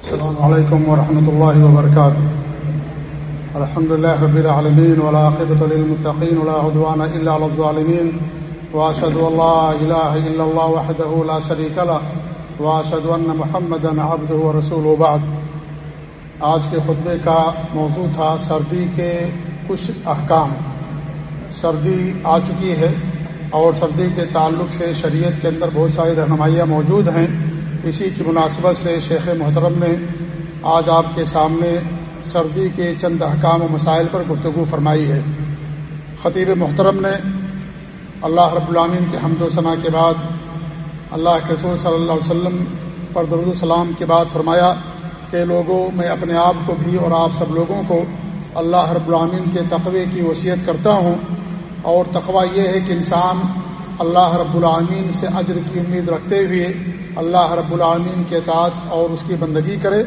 السلام عليكم ورحمة الله وبركاته. الحمد لله رب العالمين ولا عقبة للمتقين، ولا عدوان إلا على الظالمين. وأشهد أن لا إله إلا الله وحده لا شريك له. وأشهد أن محمدا عبده ورسوله بعد. آج کے خطبے کا موضوع تھا سردی کے کچھ احکام۔ سردی آ چکی ہے۔ اور سردی کے تعلق سے شریعت کے اندر بہت ساری رہنمائیاں موجود ہیں۔ اسی کی مناسبت سے شیخ محترم نے آج آپ کے سامنے سردی کے چند احکام و مسائل پر گفتگو فرمائی ہے۔ خطیب محترم نے اللہ رب العامین کے حمد و ثناء کے بعد اللہ کے رسول صلی اللہ علیہ وسلم پر درود السلام کے بعد فرمایا کہ لوگوں، میں اپنے آپ کو بھی اور آپ سب لوگوں کو اللہ رب العامین کے تقوی کی وصیت کرتا ہوں۔ اور تقوی یہ ہے کہ انسان اللہ رب العامین سے اجر کی امید رکھتے ہوئے اللہ رب العالمین کے اطاعت اور اس کی بندگی کرے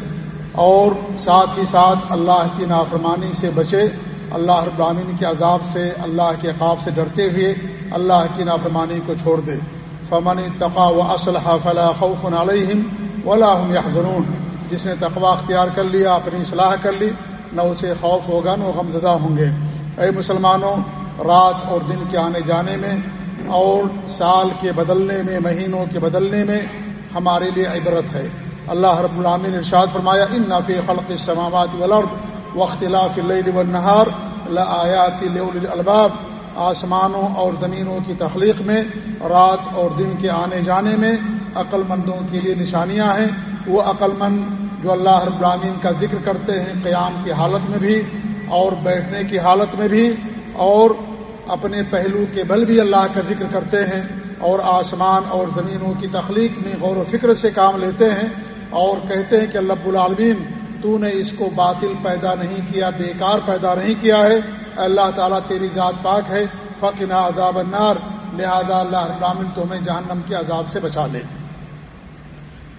اور ساتھ ہی ساتھ اللہ کی نافرمانی سے بچے، اللہ رب العالمین کے عذاب سے، اللہ کے عقاب سے ڈرتے ہوئے اللہ کی نافرمانی کو چھوڑ دے۔ فمن تقا و اسلحہ فلاح خوف علیہم ولاحم یحضرون جس نے تقوا اختیار کر لیا، اپنی اصلاح کر لی، نہ اسے خوف ہوگا، نہ غمزدہ ہوں گے۔ اے مسلمانوں رات اور دن کے آنے جانے میں اور سال کے بدلنے میں، مہینوں کے بدلنے میں ہمارے لیے عبرت ہے۔ اللہ رب العامن ارشاد فرمایا، ان نافی خلق السماوات والارض واختلاف اللیل والنہار لآیات الباب آسمانوں اور زمینوں کی تخلیق میں، رات اور دن کے آنے جانے میں عقل مندوں کے لیے نشانیاں ہیں۔ وہ عقل مند جو اللہ رب العامین کا ذکر کرتے ہیں قیام کی حالت میں بھی اور بیٹھنے کی حالت میں بھی اور اپنے پہلو کے بل بھی اللہ کا ذکر کرتے ہیں اور آسمان اور زمینوں کی تخلیق میں غور و فکر سے کام لیتے ہیں اور کہتے ہیں کہ اللہ العالمین، تو نے اس کو باطل پیدا نہیں کیا، بیکار پیدا نہیں کیا ہے۔ اللہ تعالیٰ تیری ذات پاک ہے۔ فقنا عذاب النار۔ لہذا اللہ العالمین تمہیں جہنم کے عذاب سے بچا لے۔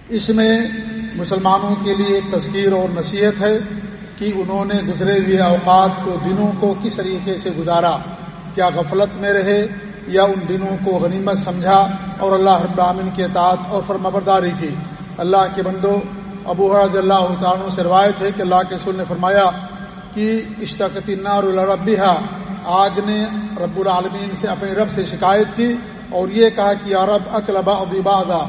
اس میں مسلمانوں کے لیے ایک تذکیر اور نصیحت ہے۔ کہ انہوں نے گزرے ہوئے اوقات کو، دنوں کو کس طریقے سے گزارا؟ کیا غفلت میں رہے یا ان دنوں کو غنیمت سمجھا اور اللہ رب العالمین کے اطاعت اور فرمبرداری کی؟ اللہ کے بندو، ابو حرض اللہ تعالیٰ سے روایت ہے کہ اللہ کے سل نے فرمایا کہ اشتقتی نار الربیہ آگ نے رب العالمین سے اپنے رب سے شکایت کی اور یہ کہا کہ یا رب اقلبا ابا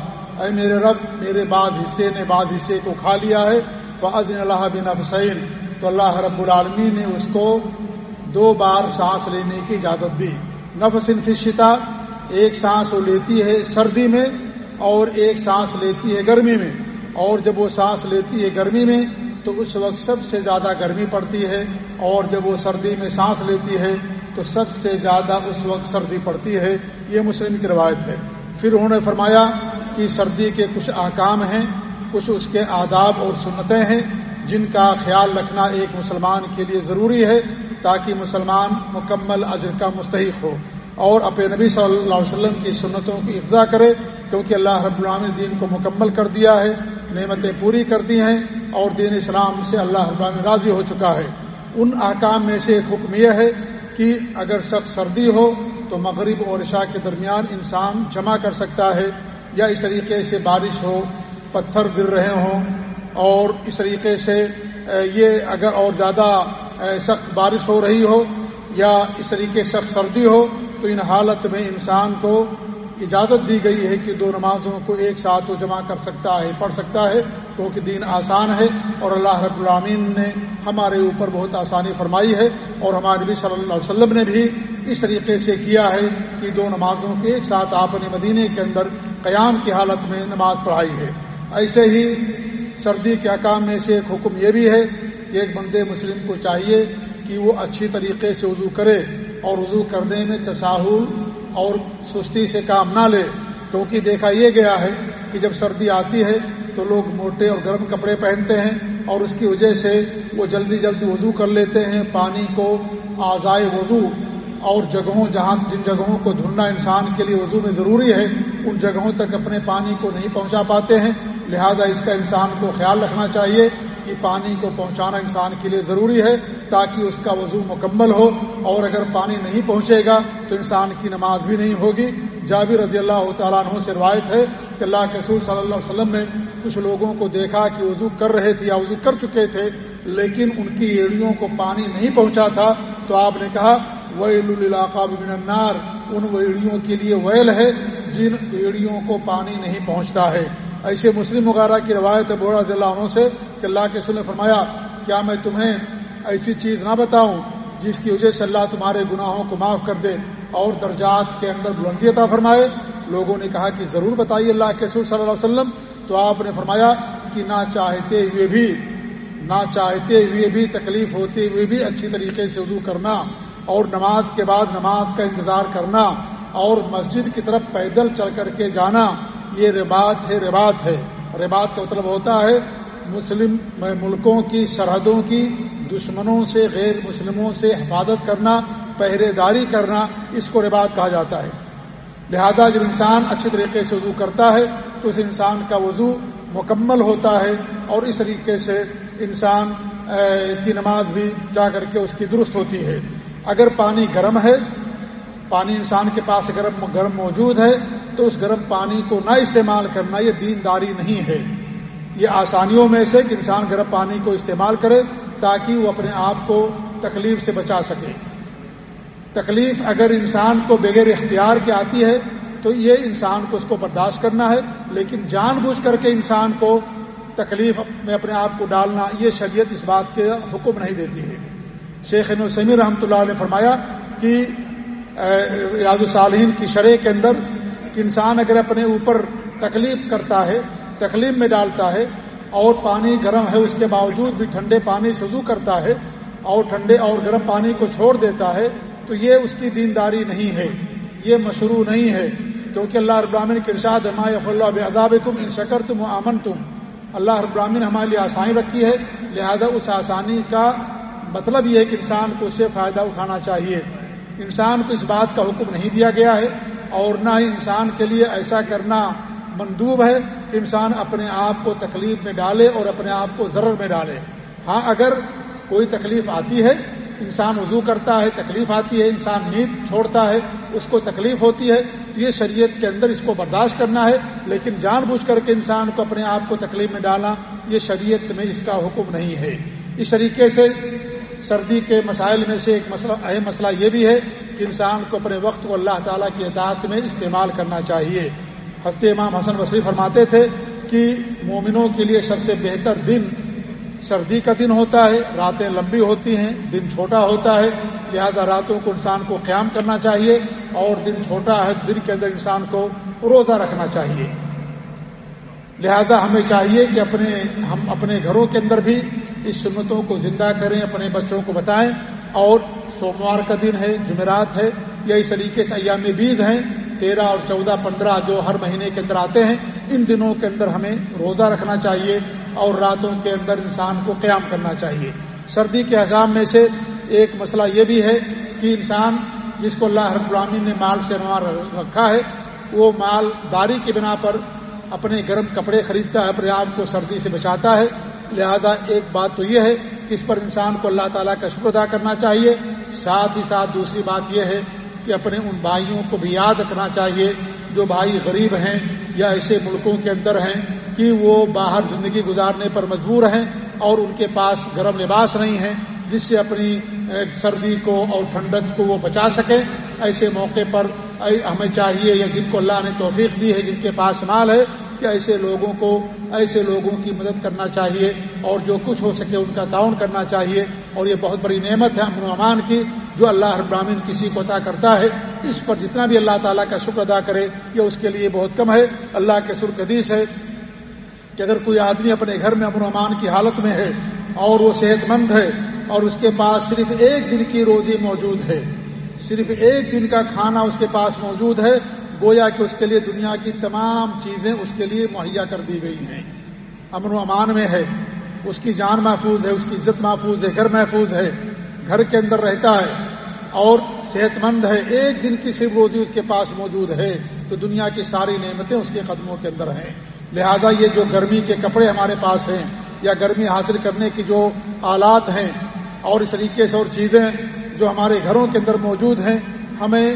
اے میرے رب، میرے بعد حصے نے بعد حصے کو کھا لیا ہے فعدن اللہ بن حسین تو اللہ رب العالمین نے اس کو دو بار سانس لینے کی اجازت دی۔ نفس فشتا ایک سانس وہ لیتی ہے سردی میں اور ایک سانس لیتی ہے گرمی میں۔ اور جب وہ سانس لیتی ہے گرمی میں، تو اس وقت سب سے زیادہ گرمی پڑتی ہے۔ اور جب وہ سردی میں سانس لیتی ہے، تو سب سے زیادہ اس وقت سردی پڑتی ہے۔ یہ مسلم کی روایت ہے۔ پھر انہوں نے فرمایا کہ سردی کے کچھ احکام ہیں۔ کچھ اس کے آداب اور سنتیں ہیں جن کا خیال رکھنا ایک مسلمان کے لیے ضروری ہے تاکہ مسلمان مکمل اجر کا مستحق ہو اور اپنے نبی صلی اللہ علیہ وسلم کی سنتوں کی افزا کرے کیونکہ اللہ رب العامن دین کو مکمل کر دیا ہے، نعمتیں پوری کر دی ہیں اور دین اسلام سے اللہ رب العالمین راضی ہو چکا ہے۔ ان احکام میں سے ایک حکم یہ ہے کہ اگر سخت سردی ہو تو مغرب اور عشاء کے درمیان انسان جمع کر سکتا ہے یا اس طریقے سے بارش ہو پتھر گر رہے ہوں اور اس طریقے سے یہ اگر اور زیادہ سخت بارش ہو رہی ہو یا اس طریقے سخت سردی ہو، تو ان حالت میں انسان کو اجازت دی گئی ہے کہ دو نمازوں کو ایک ساتھ وہ جمع کر سکتا ہے، پڑھ سکتا ہے، کیونکہ دین آسان ہے اور اللہ رب العامین نے ہمارے اوپر بہت آسانی فرمائی ہے اور ہمارے نبی صلی اللہ علیہ وسلم نے بھی اس طریقے سے کیا ہے کہ دو نمازوں کے ایک ساتھ آپ نے مدینے کے اندر قیام کی حالت میں نماز پڑھائی ہے۔ ایسے ہی سردی کے احکام میں سے ایک حکم یہ بھی ہے کہ ایک بندے مسلم کو چاہیے کہ وہ اچھی طریقے سے وضو کرے اور وضو کرنے میں تساہل اور سستی سے کام نہ لے، کیونکہ دیکھا یہ گیا ہے کہ جب سردی آتی ہے تو لوگ موٹے اور گرم کپڑے پہنتے ہیں اور اس کی وجہ سے وہ جلدی جلدی وضو کر لیتے ہیں، پانی کو آزائے وضو اور جگہوں جہاں جن جگہوں کو دھلنا انسان کے لیے وضو میں ضروری ہے، ان جگہوں تک اپنے پانی کو نہیں پہنچا پاتے ہیں۔ لہذا اس کا انسان کو خیال رکھنا چاہیے کہ پانی کو پہنچانا انسان کے لیے ضروری ہے تاکہ اس کا وضو مکمل ہو اور اگر پانی نہیں پہنچے گا تو انسان کی نماز بھی نہیں ہوگی۔ جابر رضی اللہ تعالیٰ عنہ سے روایت ہے کہ اللہ کے رسول صلی اللہ علیہ وسلم نے کچھ لوگوں کو دیکھا کہ وضو کر رہے تھے یا وضو کر چکے تھے، لیکن ان کی ایڑیوں کو پانی نہیں پہنچا تھا۔ تو آپ نے کہا، ویل العلاقہ من النار، ان ایڑیوں کے لیے ویل ہے جن ایڑیوں کو پانی نہیں پہنچتا ہے۔ ایسے مسلم وغیرہ کی روایت ہے بوڑھا ضلع عنہ سے کہ اللہ کے رسول نے فرمایا، کیا میں تمہیں ایسی چیز نہ بتاؤں جس کی وجہ سے اللہ تمہارے گناہوں کو معاف کر دے اور درجات کے اندر بلندی عطا فرمائے؟ لوگوں نے کہا کہ ضرور بتائیے اللہ کے رسول صلی اللہ علیہ وسلم۔ تو آپ نے فرمایا کہ نہ چاہتے ہوئے بھی، نہ چاہتے ہوئے بھی، تکلیف ہوتے ہوئے بھی اچھی طریقے سے اردو کرنا اور نماز کے بعد نماز کا انتظار کرنا اور مسجد کی طرف پیدل چل کر کے جانا۔ یہ ربات ہے ربات ہے۔ ربات کا مطلب ہوتا ہے مسلم ملکوں کی، سرحدوں کی، دشمنوں سے، غیر مسلموں سے حفاظت کرنا پہرے داری کرنا، اس کو ربات کہا جاتا ہے۔ لہذا جب انسان اچھے طریقے سے وضو کرتا ہے، تو اس انسان کا وضو مکمل ہوتا ہے اور اس طریقے سے انسان کی نماز بھی جا کر کے اس کی درست ہوتی ہے۔ اگر پانی گرم ہے، پانی انسان کے پاس گرم گرم موجود ہے تو اس گرم پانی کو نہ استعمال کرنا یہ دینداری نہیں ہے۔ یہ آسانیوں میں سے کہ انسان گرم پانی کو استعمال کرے تاکہ وہ اپنے آپ کو تکلیف سے بچا سکے۔ تکلیف اگر انسان کو بغیر اختیار کے آتی ہے تو یہ انسان کو اس کو برداشت کرنا ہے، لیکن جان بوجھ کر کے انسان کو تکلیف میں اپنے آپ کو ڈالنا یہ شریعت اس بات کے حکم نہیں دیتی ہے۔ شیخ سمی رحمۃ اللہ نے فرمایا کہ ریاض الصالحین کی شرح کے اندر کہ انسان اگر اپنے اوپر تکلیف کرتا ہے، تکلیف میں ڈالتا ہے اور پانی گرم ہے، اس کے باوجود بھی ٹھنڈے پانی سے وضو کرتا ہے اور ٹھنڈے اور گرم پانی کو چھوڑ دیتا ہے، تو یہ اس کی دینداری نہیں ہے۔ یہ مشروع نہیں ہے۔ کیونکہ اللہ ابراہین کے ارشاد اللہ عذاب کم ان شکر تم امن تم اللہ ابراہین ہمارے لیے آسانی رکھی ہے، لہذا اس آسانی کا مطلب یہ ہے کہ انسان کو اس سے فائدہ اٹھانا چاہیے۔ انسان کو اس بات کا حکم نہیں دیا گیا ہے اور نہ ہی انسان کے لیے ایسا کرنا مندوب ہے کہ انسان اپنے آپ کو تکلیف میں ڈالے اور اپنے آپ کو ضرر میں ڈالے۔ ہاں اگر کوئی تکلیف آتی ہے، انسان وضو کرتا ہے، تکلیف آتی ہے، انسان نیند چھوڑتا ہے، اس کو تکلیف ہوتی ہے، تو یہ شریعت کے اندر اس کو برداشت کرنا ہے۔ لیکن جان بوجھ کر کے انسان کو اپنے آپ کو تکلیف میں ڈالنا، یہ شریعت میں اس کا حکم نہیں ہے۔ اس طریقے سے سردی کے مسائل میں سے ایک مسئلہ، اہم مسئلہ یہ بھی ہے کہ انسان کو اپنے وقت کو اللہ تعالیٰ کی اطاعت میں استعمال کرنا چاہیے۔ ہفتے امام حسن وسیع فرماتے تھے کہ مومنوں کے لیے سب سے بہتر دن سردی کا دن ہوتا ہے، راتیں لمبی ہوتی ہیں، دن چھوٹا ہوتا ہے۔ لہذا راتوں کو انسان کو قیام کرنا چاہیے اور دن چھوٹا ہے، دن کے اندر انسان کو روزہ رکھنا چاہیے۔ لہذا ہمیں چاہیے کہ اپنے، ہم اپنے گھروں کے اندر بھی اس سنتوں کو زندہ کریں، اپنے بچوں کو بتائیں۔ اور سوموار کا دن ہے، جمعرات ہے، یا اس طریقے سے ایام بیز ہیں۔ تیرہ اور چودہ، پندرہ جو ہر مہینے کے اندر آتے ہیں، ان دنوں کے اندر ہمیں روزہ رکھنا چاہیے اور راتوں کے اندر انسان کو قیام کرنا چاہیے۔ سردی کے حضام میں سے ایک مسئلہ یہ بھی ہے کہ انسان جس کو اللہ رب العالمین نے مال سے رکھا ہے، وہ مال داری کی بنا پر اپنے گرم کپڑے خریدتا ہے، اپنے آپ کو سردی سے بچاتا ہے۔ لہذا ایک بات تو یہ ہے کہ اس پر انسان کو اللہ تعالیٰ کا شکر ادا کرنا چاہیے۔ ساتھ ہی ساتھ دوسری بات یہ ہے کہ اپنے ان بھائیوں کو بھی یاد رکھنا چاہیے جو بھائی غریب ہیں یا ایسے ملکوں کے اندر ہیں کہ وہ باہر زندگی گزارنے پر مجبور ہیں اور ان کے پاس گرم لباس نہیں ہے جس سے اپنی سردی کو اور ٹھنڈک کو وہ بچا سکیں۔ ایسے موقع پر ہمیں چاہیے یا جن کو اللہ نے توفیق دی ہے، جن کے پاس مال ہے کہ ایسے لوگوں کو، ایسے لوگوں کی مدد کرنا چاہیے اور جو کچھ ہو سکے ان کا تعاون کرنا چاہیے اور یہ بہت بڑی نعمت ہے امن و امان کی جو اللہ ابراہین کسی کو عطا کرتا ہے۔ اس پر جتنا بھی اللہ تعالیٰ کا شکر ادا کرے، یہ اس کے لیے بہت کم ہے۔ اللہ کے سرخ حدیث ہے کہ اگر کوئی آدمی اپنے گھر میں امن و امان کی حالت میں ہے اور وہ صحت مند ہے اور اس کے پاس صرف ایک دن کی روزی موجود ہے، صرف ایک دن کا کھانا اس کے پاس موجود ہے گویا کہ اس کے لیے دنیا کی تمام چیزیں اس کے لیے مہیا کر دی گئی ہیں۔ امن و امان میں ہے۔ اس کی جان محفوظ ہے، اس کی عزت محفوظ ہے، گھر محفوظ ہے۔ گھر کے اندر رہتا ہے اور صحت مند ہے۔ ایک دن کی صرف روزی اس کے پاس موجود ہے۔ تو دنیا کی ساری نعمتیں اس کے قدموں کے اندر ہیں۔ لہذا یہ جو گرمی کے کپڑے ہمارے پاس ہیں یا گرمی حاصل کرنے کی جو آلات ہیں اور اس طریقے سے اور چیزیں جو ہمارے گھروں کے اندر موجود ہیں، ہمیں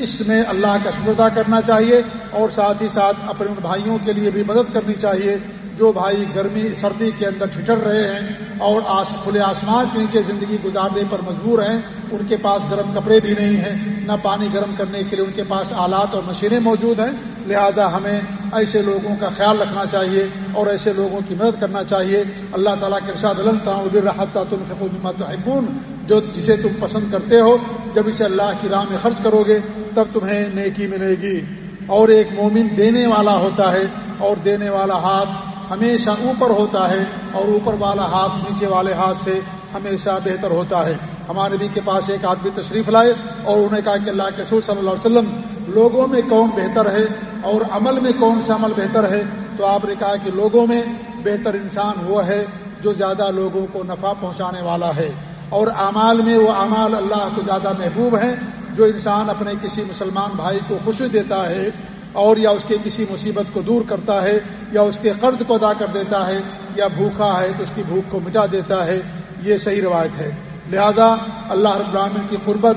اس میں اللہ کا شکر ادا کرنا چاہیے اور ساتھ ہی ساتھ اپنے ان بھائیوں کے لیے بھی مدد کرنی چاہیے جو بھائی گرمی سردی کے اندر ٹھٹر رہے ہیں اور آس کھلے آسمان کے نیچے زندگی گزارنے پر مجبور ہیں، ان کے پاس گرم کپڑے بھی نہیں ہیں، نہ پانی گرم کرنے کے لیے ان کے پاس آلات اور مشینیں موجود ہیں۔ لہذا ہمیں ایسے لوگوں کا خیال رکھنا چاہیے اور ایسے لوگوں کی مدد کرنا چاہیے۔ اللہ تعالیٰ کے ارشاد الحت تم فکون جو جسے تم پسند کرتے ہو، جب اسے اللہ کی راہ میں خرچ کرو گے تب تمہیں نیکی ملے گی۔ اور ایک مومن دینے والا ہوتا ہے اور دینے والا ہاتھ ہمیشہ اوپر ہوتا ہے اور اوپر والا ہاتھ نیچے والے ہاتھ سے ہمیشہ بہتر ہوتا ہے۔ ہمارے نبی کے پاس ایک آدمی تشریف لائے اور انہوں نے کہا کہ اللہ کے سور صلی اللہ علیہ وسلم، لوگوں میں کون بہتر ہے اور عمل میں کون سا عمل بہتر ہے؟ تو آپ نے کہا کہ لوگوں میں بہتر انسان وہ ہے جو زیادہ لوگوں کو نفع پہنچانے والا ہے۔ اور اعمال میں وہ اعمال اللہ کو زیادہ محبوب ہیں جو انسان اپنے کسی مسلمان بھائی کو خوشی دیتا ہے اور یا اس کے کسی مصیبت کو دور کرتا ہے یا اس کے قرض کو ادا کر دیتا ہے یا بھوکھا ہے تو اس کی بھوک کو مٹا دیتا ہے، یہ صحیح روایت ہے۔ لہذا اللہ رب العالمین کی قربت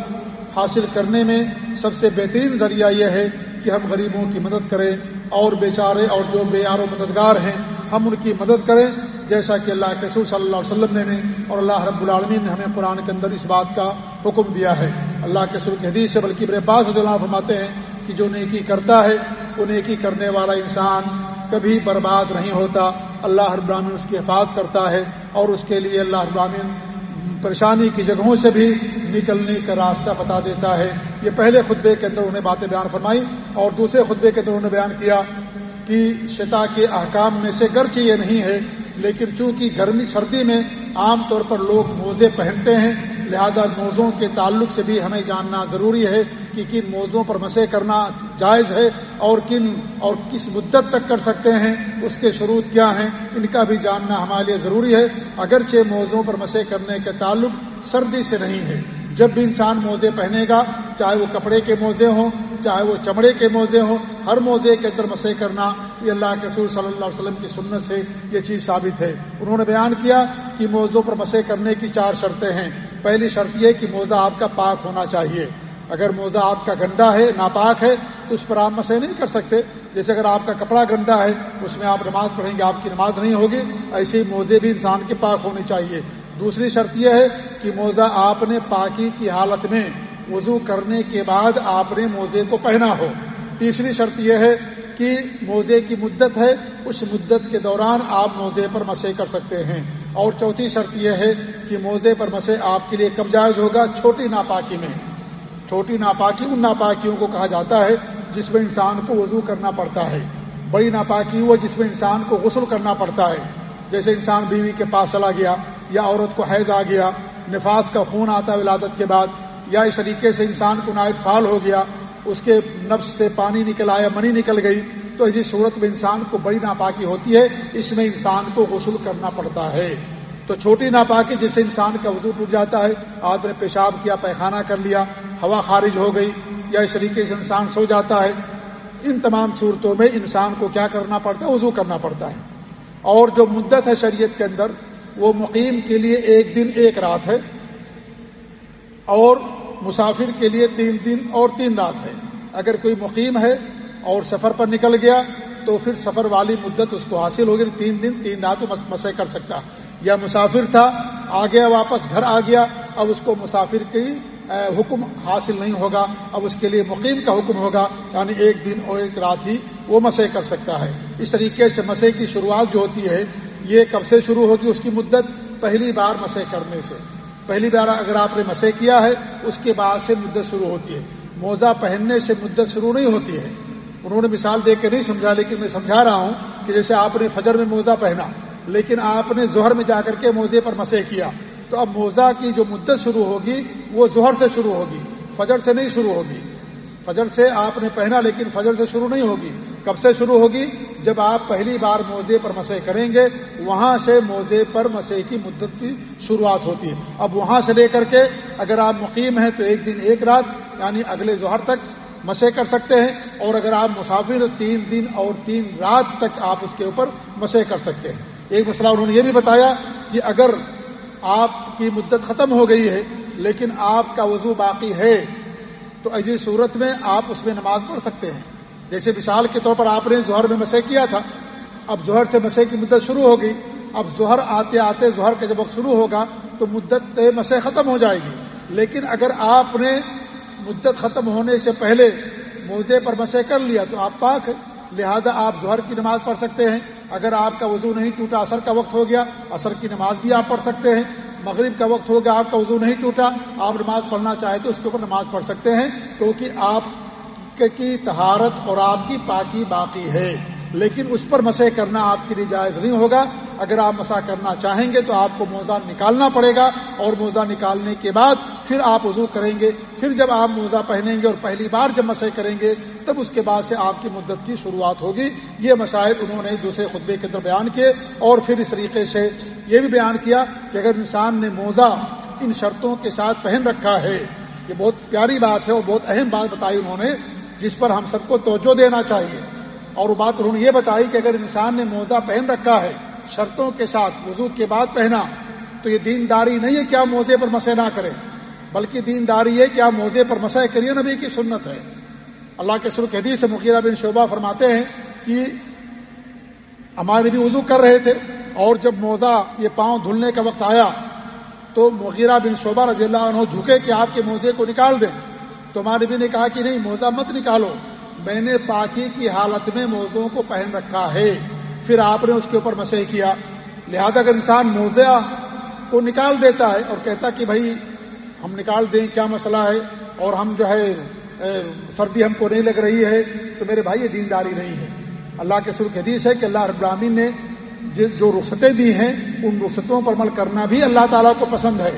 حاصل کرنے میں سب سے بہترین ذریعہ یہ ہے کہ ہم غریبوں کی مدد کریں اور بیچارے اور جو بے و مددگار ہیں، ہم ان کی مدد کریں۔ جیسا کہ اللہ کے رسول صلی اللہ علیہ وسلم نے اور اللہ رب العالمین نے ہمیں قرآن کے اندر اس بات کا حکم دیا ہے۔ اللہ کے سر کے حدیث سے بلکہ میرے پاس اللہ فرماتے ہیں کہ جو نیکی کرتا ہے، وہ نیکی کرنے والا انسان کبھی برباد نہیں ہوتا۔ اللہ ابراہین اس کی حفاظت کرتا ہے اور اس کے لیے اللہ ابراہین پریشانی کی جگہوں سے بھی نکلنے کا راستہ بتا دیتا ہے۔ یہ پہلے خطبے کے اندر انہیں باتیں بیان فرمائی اور دوسرے خطبے کے اندر انہوں نے بیان کیا کہ شتا کے احکام میں سے گرچہ یہ نہیں ہے، لیکن چونکہ گرمی سردی میں عام طور پر لوگ موزے پہنتے ہیں لہذا موزوں کے تعلق سے بھی ہمیں جاننا ضروری ہے کہ کن موزوں پر مسے کرنا جائز ہے اور کن اور کس مدت تک کر سکتے ہیں، اس کے شروط کیا ہیں، ان کا بھی جاننا ہمارے لیے ضروری ہے۔ اگرچہ موزوں پر مسے کرنے کے تعلق سردی سے نہیں ہے۔ جب بھی انسان موزے پہنے گا، چاہے وہ کپڑے کے موزے ہوں، چاہے وہ چمڑے کے موزے ہوں، ہر موزے کے اندر مسے کرنا یہ اللہ کے رسول صلی اللہ علیہ وسلم کی سنت سے یہ چیز ثابت ہے۔ انہوں نے بیان کیا کہ موزوں پر مسے کرنے کی چار شرطیں ہیں۔ پہلی شرط یہ کہ موزہ آپ کا پاک ہونا چاہیے۔ اگر موزہ آپ کا گندا ہے، ناپاک ہے، تو اس پر آپ مسے نہیں کر سکتے۔ جیسے اگر آپ کا کپڑا گندا ہے، اس میں آپ نماز پڑھیں گے، آپ کی نماز نہیں ہوگی، ایسے ہی موزے بھی انسان کے پاک ہونے چاہیے۔ دوسری شرط یہ ہے کہ موزہ آپ نے پاکی کی حالت میں وضو کرنے کے بعد آپ نے موزے کو پہنا ہو۔ تیسری شرط یہ ہے کہ موزے کی مدت ہے، اس مدت کے دوران آپ موزے پر مسے کر سکتے ہیں۔ اور چوتھی شرط یہ ہے کہ موزے پر مسے آپ کے لیے کب جائز ہوگا چھوٹی ناپاکی میں۔ چھوٹی ناپاکی ان ناپاکیوں کو کہا جاتا ہے جس میں انسان کو وضو کرنا پڑتا ہے۔ بڑی ناپاکی وہ جس میں انسان کو غسل کرنا پڑتا ہے۔ جیسے انسان بیوی کے پاس چلا گیا یا عورت کو حیض آ گیا، نفاس کا خون آتا ہے ولادت کے بعد، یا اس طریقے سے انسان کو نائٹ فال ہو گیا، اس کے نفس سے پانی نکل آیا، منی نکل گئی تو اسی صورت میں انسان کو بڑی ناپاکی ہوتی ہے، اس میں انسان کو غسل کرنا پڑتا ہے۔ تو چھوٹی ناپاکی جس سے انسان کا وضو ٹوٹ جاتا ہے آدمی نے پیشاب کیا، پیخانہ کر لیا، ہوا خارج ہو گئی، یا اس طریقے سے انسان سو جاتا ہے۔ ان تمام صورتوں میں انسان کو کیا کرنا پڑتا ہے؟ وضو کرنا پڑتا ہے۔ اور جو مدت ہے شریعت کے اندر، وہ مقیم کے لیے ایک دن ایک رات ہے۔ اور مسافر کے لیے تین دن اور تین رات ہے۔ اگر کوئی مقیم ہے اور سفر پر نکل گیا تو پھر سفر والی مدت اس کو حاصل ہوگی تین دن، تین رات مسے کر سکتا۔ یا مسافر تھا، آ گیا واپس، گھر آ گیا، اب اس کو مسافر کی حکم حاصل نہیں ہوگا، اب اس کے لیے مقیم کا حکم ہوگا یعنی ایک دن اور ایک رات ہی وہ مسے کر سکتا ہے۔ اس طریقے سے مسے کی شروعات جو ہوتی ہے، یہ کب سے شروع ہوگی اس کی مدت؟ پہلی بار مسے کرنے سے۔ پہلی بار اگر آپ نے مسے کیا ہے، اس کے بعد سے مدت شروع ہوتی ہے۔ موزہ پہننے سے مدت شروع نہیں ہوتی ہے۔ انہوں نے مثال دے کے نہیں سمجھا، لیکن میں سمجھا رہا ہوں کہ جیسے آپ نے فجر میں موزہ پہنا، لیکن آپ نے ظہر میں جا کر کے موزے پر مسے کیا، تو اب موزہ کی جو مدت شروع ہوگی، وہ ظہر سے شروع ہوگی، فجر سے نہیں شروع ہوگی۔ فجر سے آپ نے پہنا، لیکن فجر سے شروع نہیں ہوگی۔ کب سے شروع ہوگی؟ جب آپ پہلی بار موزے پر مسے کریں گے، وہاں سے موزے پر مسے کی مدت کی شروعات ہوتی ہے۔ اب وہاں سے لے کر کے اگر آپ مقیم ہیں تو ایک دن ایک رات یعنی اگلے ظہر تک مسے کر سکتے ہیں اور اگر آپ مسافر تو تین دن اور تین رات تک آپ اس کے اوپر مسے کر سکتے ہیں۔ ایک مسئلہ انہوں نے یہ بھی بتایا کہ اگر آپ کی مدت ختم ہو گئی ہے لیکن آپ کا وضو باقی ہے، تو ایسی صورت میں آپ اس میں نماز پڑھ سکتے ہیں۔ جیسے مثال کے طور پر آپ نے ظہر میں مسے کیا تھا، اب ظہر سے مسے کی مدت شروع ہو گئی، اب ظہر آتے آتے ظہر کا جب وقت شروع ہوگا تو مدت مسے ختم ہو جائے گی۔ لیکن اگر آپ نے مدت ختم ہونے سے پہلے مدعے پر مسے کر لیا تو آپ پاک لہذا آپ ظہر کی نماز پڑھ سکتے ہیں۔ اگر آپ کا وضو نہیں ٹوٹا اثر کا وقت ہو گیا اثر کی نماز بھی آپ پڑھ سکتے ہیں۔ مغرب کا وقت ہو گیا، آپ کا وضو نہیں ٹوٹا، آپ نماز پڑھنا چاہے تو اس کے اوپر نماز پڑھ سکتے ہیں۔ کیونکہ آپ کی تہارت اور آپ کی پاکی باقی ہے۔ لیکن اس پر مسے کرنا آپ کے لیے جائز نہیں ہوگا۔ اگر آپ مسا کرنا چاہیں گے تو آپ کو موزہ نکالنا پڑے گا اور موزہ نکالنے کے بعد پھر آپ وضو کریں گے، پھر جب آپ موزہ پہنیں گے اور پہلی بار جب مسے کریں گے، تب اس کے بعد سے آپ کی مدت کی شروعات ہوگی۔ یہ مسائل انہوں نے دوسرے خطبے کے اندر بیان کیے اور پھر اس طریقے سے یہ بھی بیان کیا کہ اگر انسان نے موزہ ان شرطوں کے ساتھ پہن رکھا ہے، یہ بہت پیاری بات ہے اور بہت اہم بات بتائی انہوں نے، جس پر ہم سب کو توجہ دینا چاہیے۔ اور وہ بات انہوں نے یہ بتائی کہ اگر انسان نے موزہ پہن رکھا ہے شرطوں کے ساتھ وضو کے بعد پہنا، تو یہ دینداری نہیں ہے کیا موزے پر مسے نہ کرے، بلکہ دینداری ہے کیا موزے پر مسئلہ کریے نبی کی سنت ہے۔ اللہ کے سرخ حدیث سے مغیرہ بن شعبہ فرماتے ہیں کہ ہمارے بھی وضو کر رہے تھے اور جب موزہ یہ پاؤں دھلنے کا وقت آیا، تو مغیرہ بن شعبہ رضی اللہ عنہ جھکے کہ آپ کے موزے کو نکال دیں۔ تو ہمارے بھی نے کہا کہ نہیں، موزہ مت نکالو، میں نے پاکی کی حالت میں موزوں کو پہن رکھا ہے۔ پھر آپ نے اس کے اوپر مسح کیا۔ لہذا اگر انسان موزہ کو نکال دیتا ہے اور کہتا کہ بھائی ہم نکال دیں، کیا مسئلہ ہے؟ اور ہم جو ہے سردی ہم کو نہیں لگ رہی ہے، تو میرے بھائی یہ دینداری نہیں ہے۔ اللہ کے سرخ حدیث ہے کہ اللہ رب العالمین نے جو رخصتیں دی ہیں، ان رخصتوں پر عمل کرنا بھی اللہ تعالیٰ کو پسند ہے۔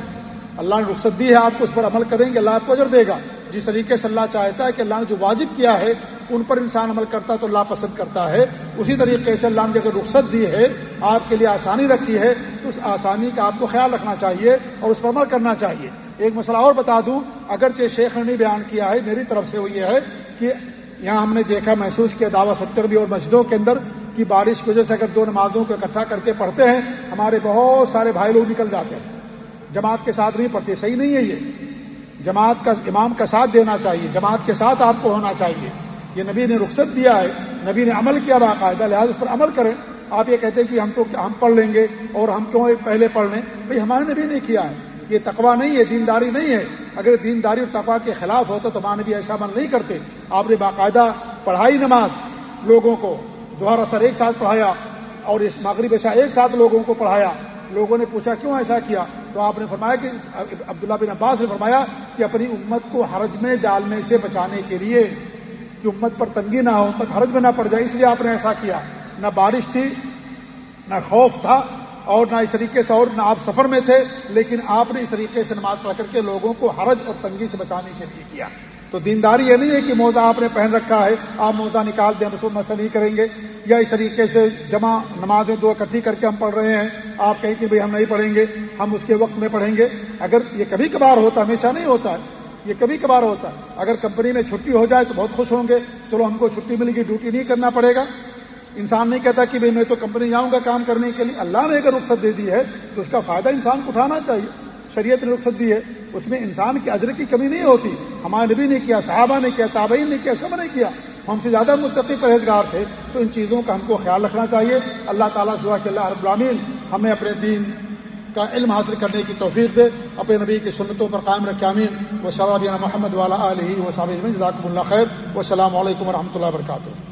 اللہ نے رخصت دی ہے، آپ کو اس پر عمل کریں گے، اللہ آپ کو اجر دے گا۔ جس طریقے سے اللہ چاہتا ہے کہ اللہ نے جو واجب کیا ہے ان پر انسان عمل کرتا ہے تو اللہ پسند کرتا ہے۔ اسی طریقے سے اللہ نے اگر رخصت دی ہے، آپ کے لیے آسانی رکھی ہے، تو اس آسانی کا آپ کو خیال رکھنا چاہیے اور اس پر عمل کرنا چاہیے۔ ایک مسئلہ اور بتا دوں، اگرچہ شیخ نے بیان کیا ہے، میری طرف سے وہ یہ ہے کہ یہاں ہم نے دیکھا، محسوس کیا دعوی ستر بھی اور مسجدوں کے اندر کی بارش کی وجہ سے اگر دو نمازوں کو اکٹھا کر کے پڑھتے ہیں، ہمارے بہت سارے بھائی لوگ نکل جاتے ہیں۔ جماعت کے ساتھ نہیں پڑھتے، صحیح نہیں ہے یہ۔ جماعت کا، امام کا ساتھ دینا چاہیے، جماعت کے ساتھ آپ کو ہونا چاہیے۔ یہ نبی نے رخصت دیا ہے، نبی نے عمل کیا باقاعدہ، لہٰذا اس پر عمل کریں۔ آپ یہ کہتے ہیں کہ ہم تو ہم پڑھ لیں گے اور ہم کیوں پہلے پڑھ لیں؟ بھائی ہمارے نبی نے کیا ہے۔ یہ تقوا نہیں ہے، دینداری نہیں ہے۔ اگر دینداری اور تقوا کے خلاف ہوتا تو ہمارے نبی ایسا عمل نہیں کرتے۔ آپ نے باقاعدہ پڑھائی نماز لوگوں کو، دوہرا سر ایک ساتھ پڑھایا اور اس مغرب ایسا ایک ساتھ لوگوں کو پڑھایا۔ لوگوں نے پوچھا کیوں ایسا کیا؟ تو آپ نے فرمایا کہ عبداللہ بن عباس نے فرمایا کہ اپنی امت کو حرج میں ڈالنے سے بچانے کے لیے کہ امت پر تنگی نہ ہو امت حرج میں نہ پڑ جائے، اس لیے آپ نے ایسا کیا۔ نہ بارش تھی، نہ خوف تھا، اور نہ اس طریقے سے اور نہ آپ سفر میں تھے، لیکن آپ نے اس طریقے سے نماز پڑھ کر کے لوگوں کو حرج اور تنگی سے بچانے کے لیے کیا۔ تو دینداری یہ نہیں ہے کہ موزہ آپ نے پہن رکھا ہے، آپ موزہ نکال دیں ہم مسئلہ نہیں کریں گے، یا اس طریقے سے جمع نمازیں دو اکٹھی کر کے ہم پڑھ رہے ہیں، آپ کہیں کہ بھائی ہم نہیں پڑھیں گے، ہم اس کے وقت میں پڑھیں گے۔ اگر یہ کبھی کبھار ہوتا، ہمیشہ نہیں ہوتا ہے یہ کبھی کبھار ہوتا ہے۔ اگر کمپنی میں چھٹی ہو جائے تو بہت خوش ہوں گے۔ چلو ہم کو چھٹی ملے گی ڈیوٹی نہیں کرنا پڑے گا۔ انسان نہیں کہتا کہ بھائی میں تو کمپنی جاؤں گا کام کرنے کے لیے۔ اللہ نے اگر رخصت دے دی ہے تو اس کا فائدہ انسان کو اٹھانا چاہیے۔ شریعت نے رخصت دی ہے۔ اس میں انسان کی اجر کی کمی نہیں ہوتی۔ ہمارے نبی نے کیا، صحابہ نے کیا، تابعین نے کیا، سب نے کیا۔ ہم سے زیادہ متقی پرہیزگار تھے۔ تو ان چیزوں کا ہم کو خیال رکھنا چاہیے۔ اللہ تعالیٰ دعا کہ اللہ رب العالمین ہمیں اپنے دین کا علم حاصل کرنے کی توفیق دے۔ اپنے نبی کی سنتوں پر قائم رکھے امین و صلابینہ محمد والا علیہ و صابر جزاکم اللہ خیر۔ و السلام علیکم و رحمۃ اللہ وبرکاتہ۔